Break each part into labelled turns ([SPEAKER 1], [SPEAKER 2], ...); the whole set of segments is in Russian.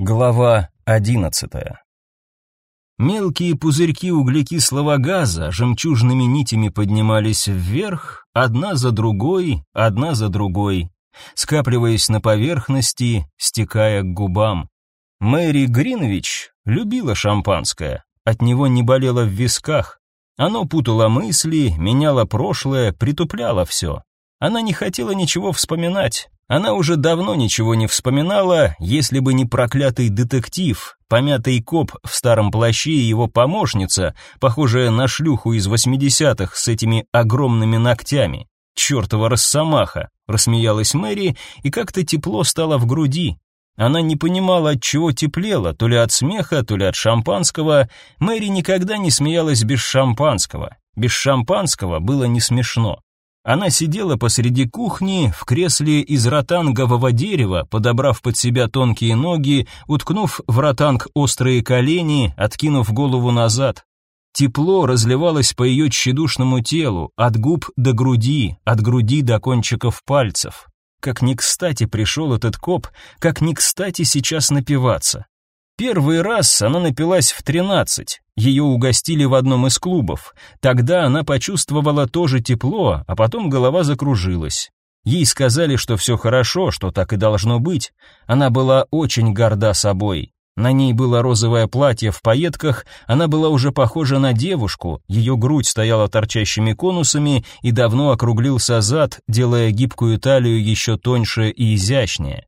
[SPEAKER 1] Глава одиннадцатая. Мелкие пузырьки углекислого газа жемчужными нитями поднимались вверх, одна за другой, одна за другой, скапливаясь на поверхности, стекая к губам. Мэри Гринвич любила шампанское, от него не болело в висках. Оно путало мысли, меняло прошлое, притупляло все. Она не хотела ничего вспоминать, она уже давно ничего не вспоминала, если бы не проклятый детектив, помятый коп в старом плаще и его помощница, похожая на шлюху из восьмидесятых с этими огромными ногтями. Чёртова росомаха, рассмеялась Мэри, и как-то тепло стало в груди. Она не понимала, от чего теплело, то ли от смеха, то ли от шампанского. Мэри никогда не смеялась без шампанского. Без шампанского было не смешно. Она сидела посреди кухни в кресле из ротангового дерева, подобрав под себя тонкие ноги, уткнув в ротанг острые колени, откинув голову назад. Тепло разливалось по ее тщедушному телу, от губ до груди, от груди до кончиков пальцев. Как ни кстати пришел этот коп, как ни кстати сейчас напиваться. Первый раз она напилась в тринадцать. Ее угостили в одном из клубов. Тогда она почувствовала тоже тепло, а потом голова закружилась. Ей сказали, что все хорошо, что так и должно быть. Она была очень горда собой. На ней было розовое платье в пайетках, она была уже похожа на девушку, ее грудь стояла торчащими конусами и давно округлился зад, делая гибкую талию еще тоньше и изящнее.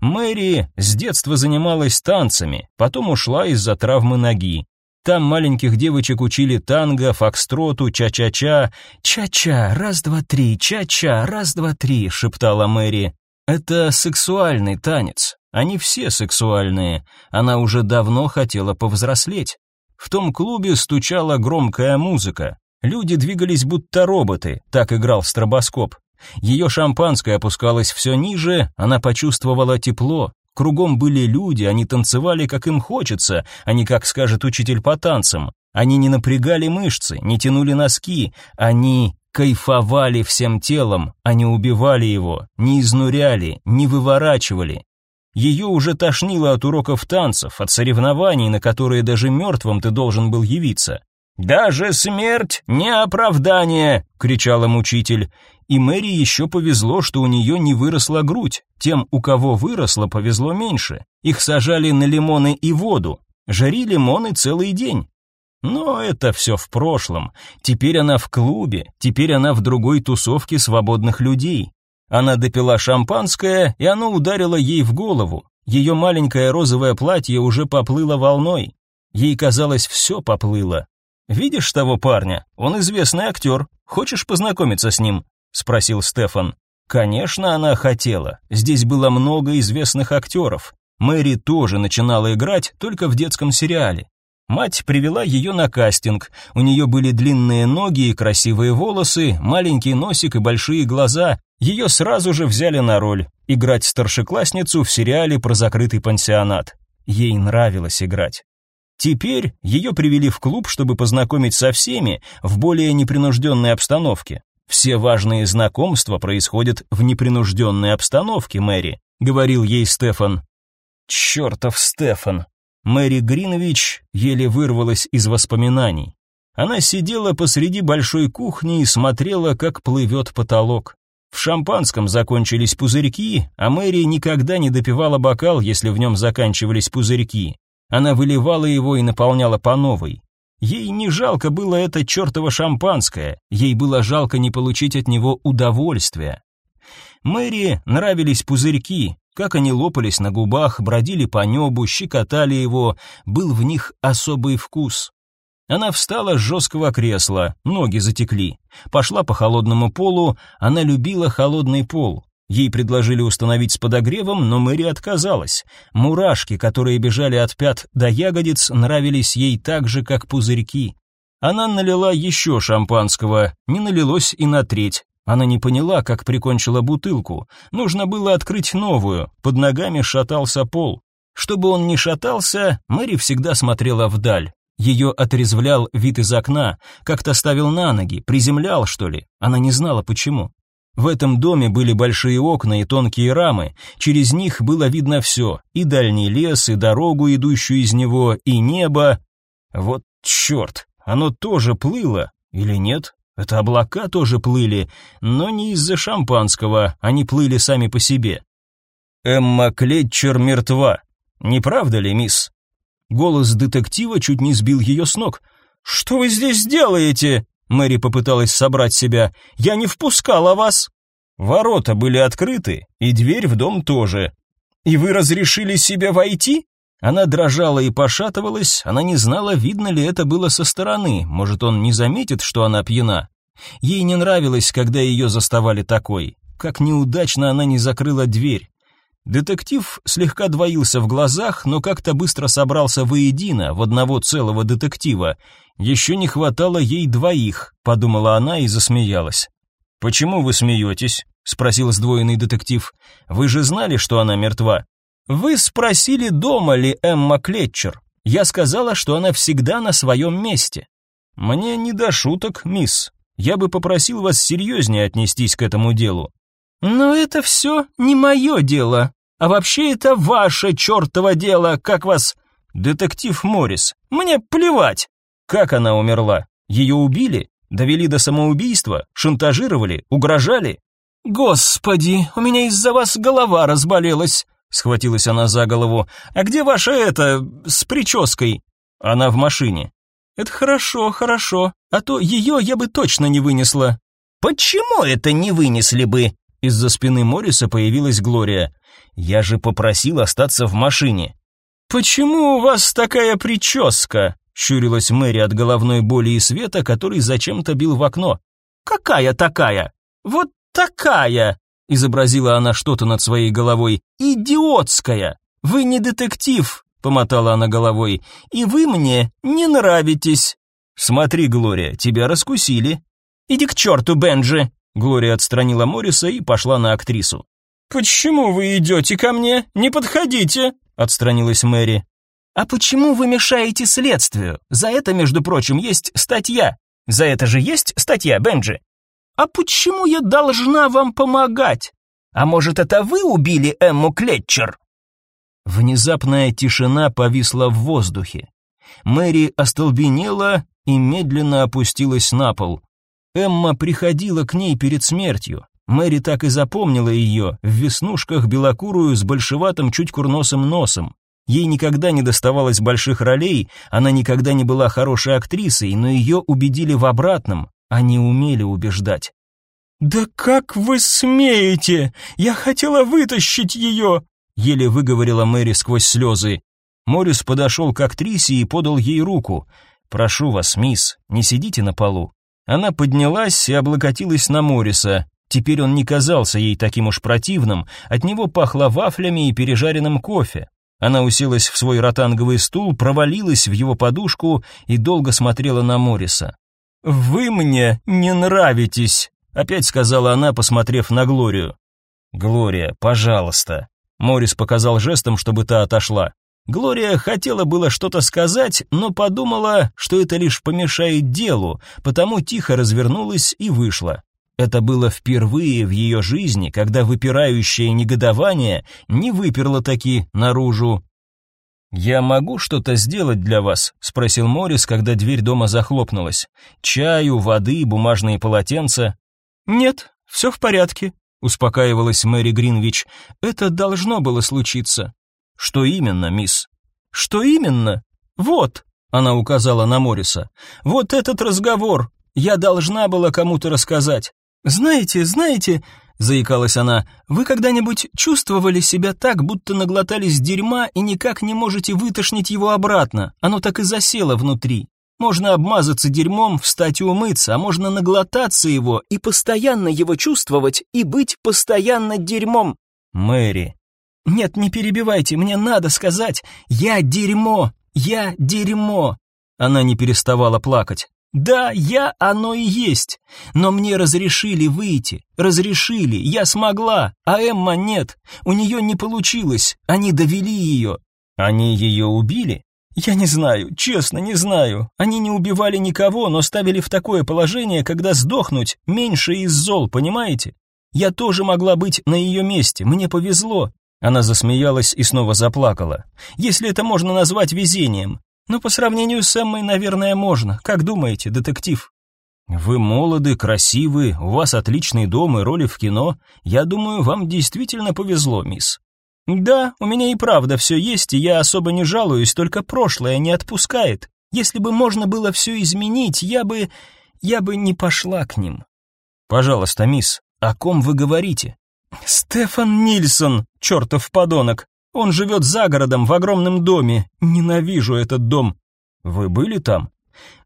[SPEAKER 1] Мэри с детства занималась танцами, потом ушла из-за травмы ноги. Там маленьких девочек учили танго, фокстроту, ча-ча-ча. «Ча-ча, раз-два-три, ча-ча, раз-два-три», — шептала Мэри. «Это сексуальный танец. Они все сексуальные. Она уже давно хотела повзрослеть. В том клубе стучала громкая музыка. Люди двигались будто роботы, так играл стробоскоп. Ее шампанское опускалось все ниже, она почувствовала тепло. Кругом были люди, они танцевали, как им хочется, а не как скажет учитель по танцам. Они не напрягали мышцы, не тянули носки, они кайфовали всем телом, они убивали его, не изнуряли, не выворачивали. Ее уже тошнило от уроков танцев, от соревнований, на которые даже мертвым ты должен был явиться. «Даже смерть не оправдание!» — кричал им учитель. И Мэри еще повезло, что у нее не выросла грудь. Тем, у кого выросла, повезло меньше. Их сажали на лимоны и воду. Жари лимоны целый день. Но это все в прошлом. Теперь она в клубе, теперь она в другой тусовке свободных людей. Она допила шампанское, и оно ударило ей в голову. Ее маленькое розовое платье уже поплыло волной. Ей казалось, все поплыло. «Видишь того парня? Он известный актер. Хочешь познакомиться с ним?» — спросил Стефан. Конечно, она хотела. Здесь было много известных актеров. Мэри тоже начинала играть, только в детском сериале. Мать привела ее на кастинг. У нее были длинные ноги и красивые волосы, маленький носик и большие глаза. Ее сразу же взяли на роль играть старшеклассницу в сериале про закрытый пансионат. Ей нравилось играть. Теперь ее привели в клуб, чтобы познакомить со всеми в более непринужденной обстановке. Все важные знакомства происходят в непринужденной обстановке, Мэри, говорил ей Стефан. Чертов Стефан. Мэри Гринович еле вырвалась из воспоминаний. Она сидела посреди большой кухни и смотрела, как плывет потолок. В шампанском закончились пузырьки, а Мэри никогда не допивала бокал, если в нем заканчивались пузырьки. Она выливала его и наполняла по новой. Ей не жалко было это чертово шампанское, ей было жалко не получить от него удовольствия. Мэри нравились пузырьки, как они лопались на губах, бродили по небу, щекотали его, был в них особый вкус. Она встала с жесткого кресла, ноги затекли. Пошла по холодному полу, она любила холодный пол. Ей предложили установить с подогревом, но Мэри отказалась. Мурашки, которые бежали от пят до ягодиц, нравились ей так же, как пузырьки. Она налила еще шампанского, не налилось и на треть. Она не поняла, как прикончила бутылку. Нужно было открыть новую, под ногами шатался пол. Чтобы он не шатался, Мэри всегда смотрела вдаль. Ее отрезвлял вид из окна, как-то ставил на ноги, приземлял, что ли. Она не знала почему. В этом доме были большие окна и тонкие рамы, через них было видно все, и дальний лес, и дорогу, идущую из него, и небо. Вот черт, оно тоже плыло, или нет? Это облака тоже плыли, но не из-за шампанского, они плыли сами по себе. Эмма Клетчер мертва. Не правда ли, мисс? Голос детектива чуть не сбил ее с ног. Что вы здесь делаете? Мэри попыталась собрать себя. Я не впускала вас. Ворота были открыты, и дверь в дом тоже. И вы разрешили себе войти? Она дрожала и пошатывалась, она не знала, видно ли это было со стороны, может, он не заметит, что она пьяна. Ей не нравилось, когда ее заставали такой. Как неудачно она не закрыла дверь. Детектив слегка двоился в глазах, но как-то быстро собрался воедино, в одного целого детектива. Еще не хватало ей двоих, подумала она и засмеялась. «Почему вы смеетесь?» — спросил сдвоенный детектив. «Вы же знали, что она мертва?» Вы спросили, дома ли Эмма Клетчер. Я сказала, что она всегда на своем месте. Мне не до шуток, мисс. Я бы попросил вас серьезнее отнестись к этому делу. Но это все не мое дело. А вообще это ваше чертово дело, как вас... Детектив Моррис. Мне плевать. Как она умерла? Ее убили? Довели до самоубийства? Шантажировали? Угрожали? Господи, у меня из-за вас голова разболелась. Схватилась она за голову. «А где ваша это... с прической?» «Она в машине». «Это хорошо, хорошо. А то ее я бы точно не вынесла». «Почему это не вынесли бы?» Из-за спины Морриса появилась Глория. «Я же попросил остаться в машине». «Почему у вас такая прическа?» Щурилась Мэри от головной боли и света, который зачем-то бил в окно. «Какая такая? Вот такая!» изобразила она что-то над своей головой. Идиотская. Вы не детектив, помотала она головой. И вы мне не нравитесь. Смотри, Глория, тебя раскусили. Иди к черту, Бенджи. Глория отстранила Морриса и пошла на актрису. Почему вы идете ко мне? Не подходите, отстранилась Мэри. А почему вы мешаете следствию? За это, между прочим, есть статья. За это же есть статья, Бенджи. «А почему я должна вам помогать? А может, это вы убили Эмму Клетчер?» Внезапная тишина повисла в воздухе. Мэри остолбенела и медленно опустилась на пол. Эмма приходила к ней перед смертью. Мэри так и запомнила ее, в веснушках белокурую с большеватым чуть курносым носом. Ей никогда не доставалось больших ролей, она никогда не была хорошей актрисой, но ее убедили в обратном. Они умели убеждать. «Да как вы смеете? Я хотела вытащить ее!» Еле выговорила Мэри сквозь слезы. Морис подошел к актрисе и подал ей руку. «Прошу вас, мисс, не сидите на полу». Она поднялась и облокотилась на Мориса. Теперь он не казался ей таким уж противным, от него пахло вафлями и пережаренным кофе. Она уселась в свой ротанговый стул, провалилась в его подушку и долго смотрела на Мориса. «Вы мне не нравитесь», — опять сказала она, посмотрев на Глорию. «Глория, пожалуйста». Морис показал жестом, чтобы та отошла. Глория хотела было что-то сказать, но подумала, что это лишь помешает делу, потому тихо развернулась и вышла. Это было впервые в ее жизни, когда выпирающее негодование не выперло таки наружу. «Я могу что-то сделать для вас?» — спросил Морис, когда дверь дома захлопнулась. «Чаю, воды, бумажные полотенца?» «Нет, все в порядке», — успокаивалась Мэри Гринвич. «Это должно было случиться». «Что именно, мисс?» «Что именно? Вот», — она указала на Мориса. «Вот этот разговор. Я должна была кому-то рассказать. Знаете, знаете, заикалась она. Вы когда-нибудь чувствовали себя так, будто наглотались дерьма и никак не можете вытошнить его обратно? Оно так и засело внутри. Можно обмазаться дерьмом, встать и умыться, а можно наглотаться его и постоянно его чувствовать и быть постоянно дерьмом. Мэри. Нет, не перебивайте, мне надо сказать. Я дерьмо. Я дерьмо. Она не переставала плакать. Да, я оно и есть. Но мне разрешили выйти. Разрешили, я смогла, а Эмма нет. У нее не получилось. Они довели ее. Они ее убили? Я не знаю, честно, не знаю. Они не убивали никого, но ставили в такое положение, когда сдохнуть меньше из зол, понимаете? Я тоже могла быть на ее месте, мне повезло. Она засмеялась и снова заплакала. Если это можно назвать везением. Но по сравнению с Эммой, наверное, можно. Как думаете, детектив? Вы молоды, красивы, у вас отличный дом и роли в кино. Я думаю, вам действительно повезло, мисс. Да, у меня и правда все есть, и я особо не жалуюсь, только прошлое не отпускает. Если бы можно было все изменить, я бы... я бы не пошла к ним. Пожалуйста, мисс, о ком вы говорите? Стефан Нильсон, чертов подонок. Он живет за городом в огромном доме. Ненавижу этот дом. Вы были там?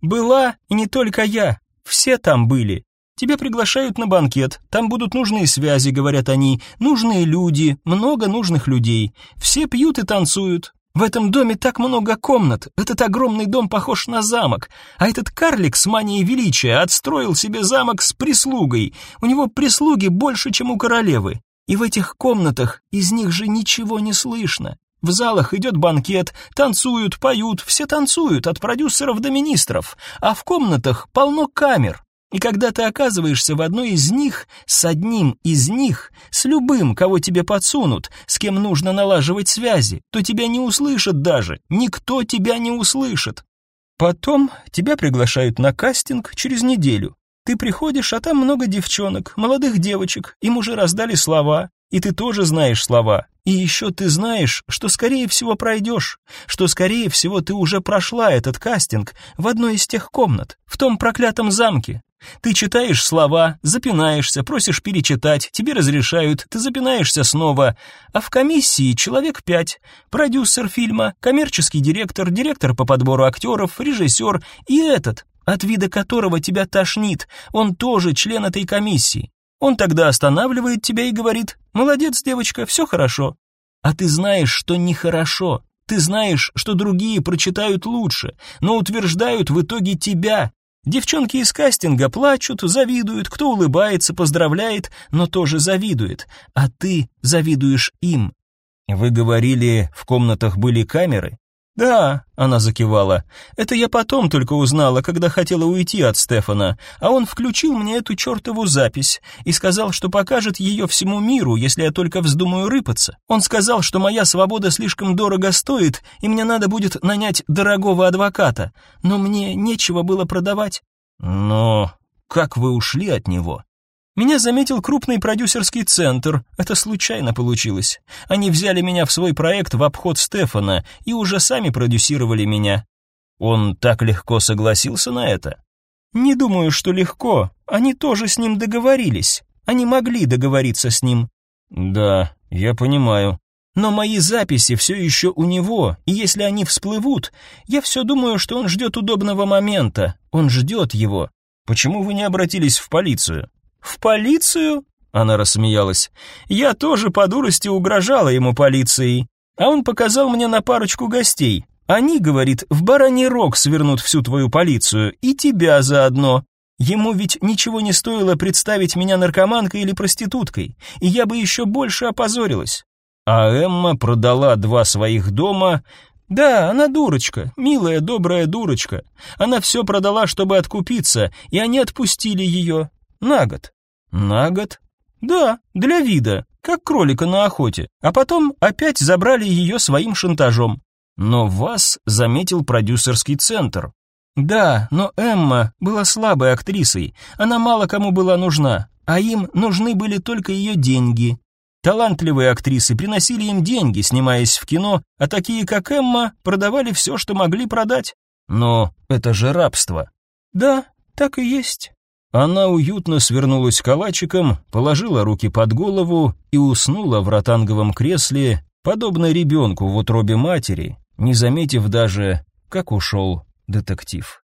[SPEAKER 1] Была, и не только я. Все там были. Тебя приглашают на банкет. Там будут нужные связи, говорят они, нужные люди, много нужных людей. Все пьют и танцуют. В этом доме так много комнат. Этот огромный дом похож на замок. А этот карлик с манией величия отстроил себе замок с прислугой. У него прислуги больше, чем у королевы. И в этих комнатах из них же ничего не слышно. В залах идет банкет, танцуют, поют, все танцуют, от продюсеров до министров, а в комнатах полно камер. И когда ты оказываешься в одной из них, с одним из них, с любым, кого тебе подсунут, с кем нужно налаживать связи, то тебя не услышат даже, никто тебя не услышит. Потом тебя приглашают на кастинг через неделю. Ты приходишь, а там много девчонок, молодых девочек, им уже раздали слова, и ты тоже знаешь слова. И еще ты знаешь, что скорее всего пройдешь, что скорее всего ты уже прошла этот кастинг в одной из тех комнат, в том проклятом замке. Ты читаешь слова, запинаешься, просишь перечитать, тебе разрешают, ты запинаешься снова. А в комиссии человек пять. Продюсер фильма, коммерческий директор, директор по подбору актеров, режиссер и этот, от вида которого тебя тошнит, он тоже член этой комиссии. Он тогда останавливает тебя и говорит, молодец, девочка, все хорошо. А ты знаешь, что нехорошо. Ты знаешь, что другие прочитают лучше, но утверждают в итоге тебя. Девчонки из кастинга плачут, завидуют, кто улыбается, поздравляет, но тоже завидует. А ты завидуешь им. Вы говорили, в комнатах были камеры? «Да», — она закивала, — «это я потом только узнала, когда хотела уйти от Стефана, а он включил мне эту чертову запись и сказал, что покажет ее всему миру, если я только вздумаю рыпаться. Он сказал, что моя свобода слишком дорого стоит, и мне надо будет нанять дорогого адвоката, но мне нечего было продавать». «Но как вы ушли от него?» Меня заметил крупный продюсерский центр. Это случайно получилось. Они взяли меня в свой проект в обход Стефана и уже сами продюсировали меня. Он так легко согласился на это? Не думаю, что легко. Они тоже с ним договорились. Они могли договориться с ним. Да, я понимаю. Но мои записи все еще у него, и если они всплывут, я все думаю, что он ждет удобного момента. Он ждет его. Почему вы не обратились в полицию? «В полицию?» — она рассмеялась. «Я тоже по дурости угрожала ему полицией, а он показал мне на парочку гостей. Они, говорит, в бараний рог свернут всю твою полицию, и тебя заодно. Ему ведь ничего не стоило представить меня наркоманкой или проституткой, и я бы еще больше опозорилась. А Эмма продала два своих дома. Да, она дурочка, милая, добрая дурочка. Она все продала, чтобы откупиться, и они отпустили ее. На год. На год? Да, для вида, как кролика на охоте. А потом опять забрали ее своим шантажом. Но вас заметил продюсерский центр. Да, но Эмма была слабой актрисой. Она мало кому была нужна, а им нужны были только ее деньги. Талантливые актрисы приносили им деньги, снимаясь в кино, а такие, как Эмма, продавали все, что могли продать. Но это же рабство. Да, так и есть. Она уютно свернулась калачиком, положила руки под голову и уснула в ротанговом кресле, подобно ребенку в утробе матери, не заметив даже, как ушел детектив.